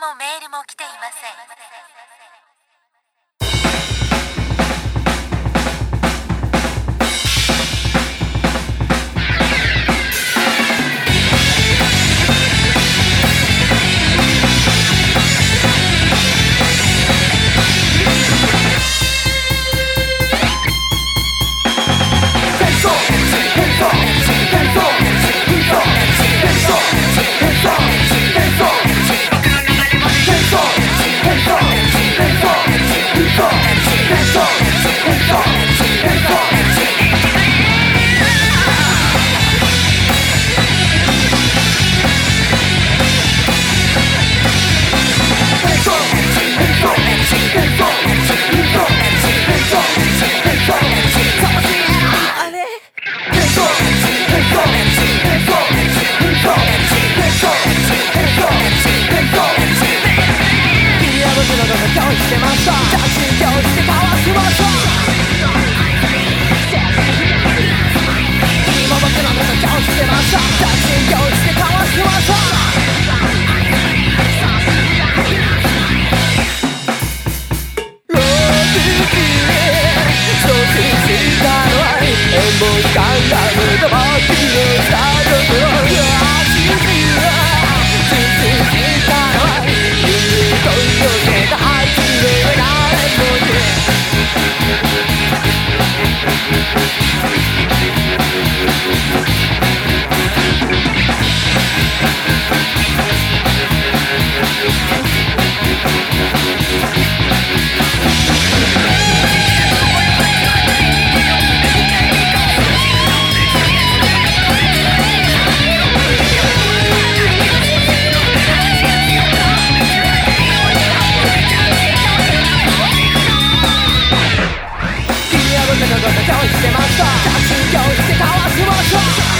もメールも来ていません。つけました。立ち寄わしましょう。今僕のこと気をつけました。立ちわしましょう。ーを教室でマスター脱教室でタワースマート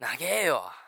長えよ。